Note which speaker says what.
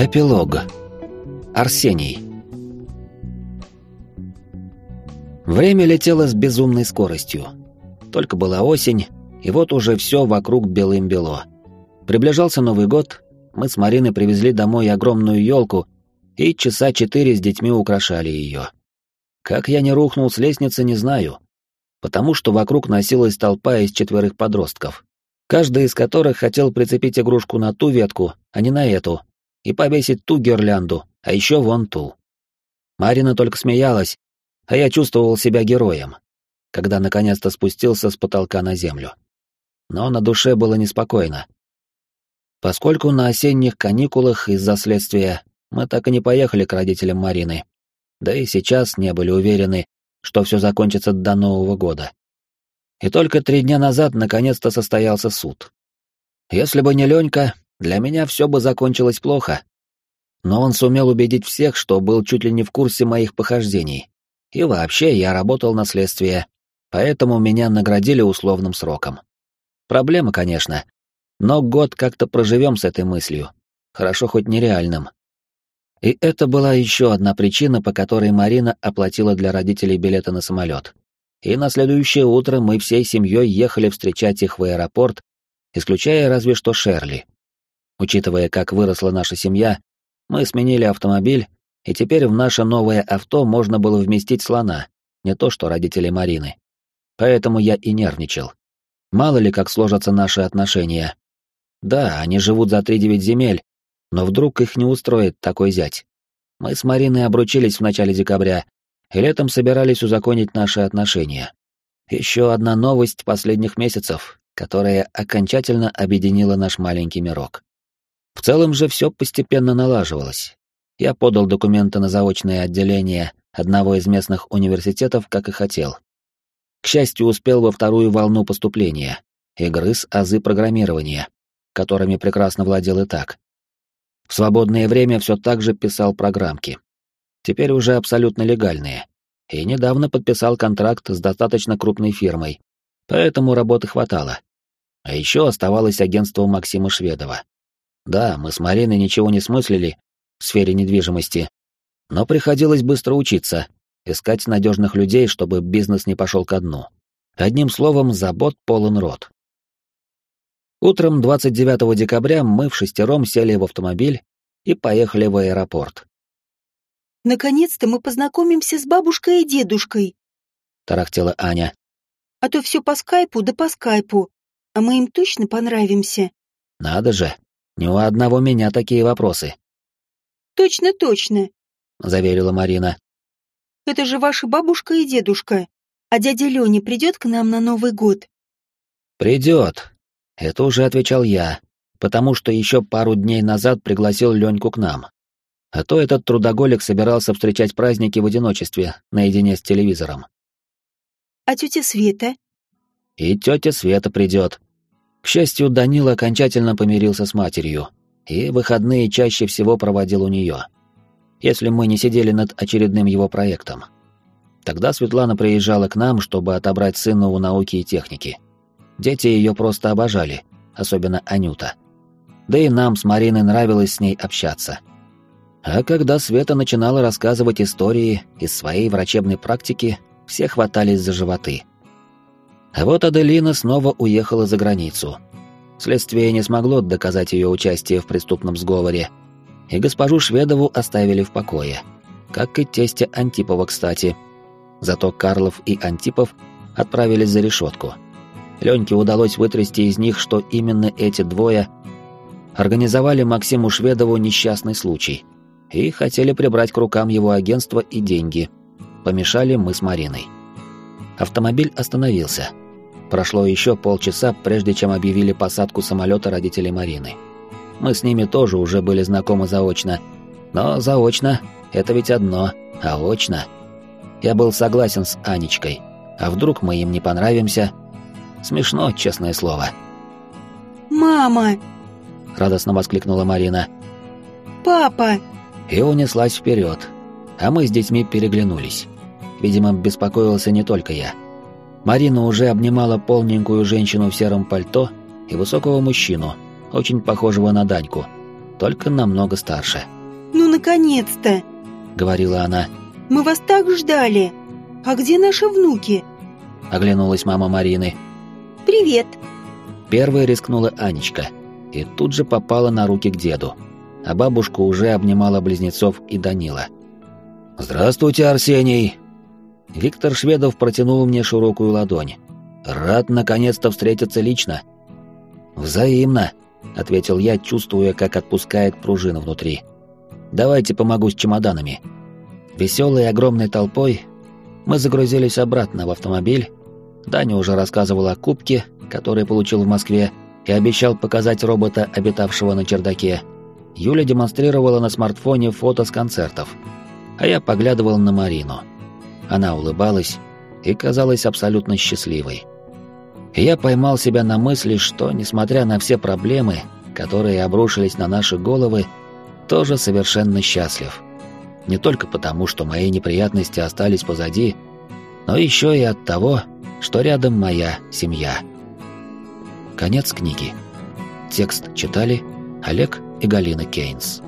Speaker 1: Эпилог. Арсений. Время летело с безумной скоростью. Только была осень, и вот уже все вокруг белым-бело. Приближался Новый год, мы с Мариной привезли домой огромную елку и часа четыре с детьми украшали ее. Как я не рухнул с лестницы, не знаю, потому что вокруг носилась толпа из четверых подростков, каждый из которых хотел прицепить игрушку на ту ветку, а не на эту, и повесить ту гирлянду, а еще вон ту. Марина только смеялась, а я чувствовал себя героем, когда наконец-то спустился с потолка на землю. Но на душе было неспокойно. Поскольку на осенних каникулах из-за следствия мы так и не поехали к родителям Марины, да и сейчас не были уверены, что все закончится до Нового года. И только три дня назад наконец-то состоялся суд. Если бы не Ленька, для меня все бы закончилось плохо. Но он сумел убедить всех, что был чуть ли не в курсе моих похождений. И вообще я работал на следствие, поэтому меня наградили условным сроком. Проблема, конечно, но год как-то проживем с этой мыслью. Хорошо хоть нереальным. И это была еще одна причина, по которой Марина оплатила для родителей билеты на самолет. И на следующее утро мы всей семьей ехали встречать их в аэропорт, исключая разве что Шерли. Учитывая, как выросла наша семья, мы сменили автомобиль, и теперь в наше новое авто можно было вместить слона, не то что родители Марины. Поэтому я и нервничал. Мало ли, как сложатся наши отношения. Да, они живут за три-девять земель, но вдруг их не устроит такой зять. Мы с Мариной обручились в начале декабря, и летом собирались узаконить наши отношения. Еще одна новость последних месяцев, которая окончательно объединила наш маленький мирок. В целом же все постепенно налаживалось. Я подал документы на заочное отделение одного из местных университетов, как и хотел. К счастью, успел во вторую волну поступления и грыз азы программирования, которыми прекрасно владел и так. В свободное время все так же писал программки. Теперь уже абсолютно легальные. И недавно подписал контракт с достаточно крупной фирмой, поэтому работы хватало. А еще оставалось агентство Максима Шведова. Да, мы с Мариной ничего не смыслили в сфере недвижимости, но приходилось быстро учиться, искать надежных людей, чтобы бизнес не пошел ко дну. Одним словом, забот полон рот. Утром 29 декабря мы в шестером сели в автомобиль и поехали в аэропорт.
Speaker 2: «Наконец-то мы познакомимся с бабушкой и дедушкой», —
Speaker 1: тарахтела Аня.
Speaker 2: «А то все по скайпу да по скайпу, а мы им точно понравимся».
Speaker 1: «Надо же, ни у одного меня такие вопросы.
Speaker 2: Точно, точно,
Speaker 1: заверила Марина.
Speaker 2: Это же ваша бабушка и дедушка. А дядя Леня придет к нам на Новый год?
Speaker 1: Придет. Это уже отвечал я, потому что еще пару дней назад пригласил Леньку к нам. А то этот трудоголик собирался встречать праздники в одиночестве, наедине с телевизором.
Speaker 2: А тетя Света?
Speaker 1: И тетя Света придет. К счастью, Данил окончательно помирился с матерью, и выходные чаще всего проводил у нее. Если мы не сидели над очередным его проектом. Тогда Светлана приезжала к нам, чтобы отобрать сына у науки и техники. Дети ее просто обожали, особенно Анюта. Да и нам с Мариной нравилось с ней общаться. А когда Света начинала рассказывать истории из своей врачебной практики, все хватались за животы – а вот Аделина снова уехала за границу. Следствие не смогло доказать ее участие в преступном сговоре, и госпожу Шведову оставили в покое. Как и тестя Антипова, кстати. Зато Карлов и Антипов отправились за решетку. Леньке удалось вытрясти из них, что именно эти двое организовали Максиму Шведову несчастный случай и хотели прибрать к рукам его агентство и деньги. Помешали мы с Мариной. Автомобиль остановился. Прошло еще полчаса, прежде чем объявили посадку самолета родителей Марины. Мы с ними тоже уже были знакомы заочно. Но заочно — это ведь одно, а очно... Я был согласен с Анечкой. А вдруг мы им не понравимся? Смешно, честное слово.
Speaker 2: «Мама!»
Speaker 1: — радостно воскликнула Марина.
Speaker 2: «Папа!»
Speaker 1: И унеслась вперед, а мы с детьми переглянулись. Видимо, беспокоился не только я. Марина уже обнимала полненькую женщину в сером пальто и высокого мужчину, очень похожего на Даньку. только намного старше.
Speaker 2: «Ну, наконец-то!»
Speaker 1: — говорила она.
Speaker 2: «Мы вас так ждали! А где наши внуки?»
Speaker 1: — оглянулась мама Марины.
Speaker 2: «Привет!»
Speaker 1: Первой рискнула Анечка и тут же попала на руки к деду, а бабушка уже обнимала близнецов и Данила. «Здравствуйте, Арсений!» Виктор Шведов протянул мне широкую ладонь. «Рад наконец-то встретиться лично». «Взаимно», — ответил я, чувствуя, как отпускает пружина внутри. «Давайте помогу с чемоданами». Веселой огромной толпой мы загрузились обратно в автомобиль. Даня уже рассказывал о кубке, который получил в Москве, и обещал показать робота, обитавшего на чердаке. Юля демонстрировала на смартфоне фото с концертов. А я поглядывал на Марину. Она улыбалась и казалась абсолютно счастливой. Я поймал себя на мысли, что, несмотря на все проблемы, которые обрушились на наши головы, тоже совершенно счастлив. Не только потому, что мои неприятности остались позади, но еще и от того, что рядом моя семья. Конец книги. Текст читали Олег и Галина Кейнс.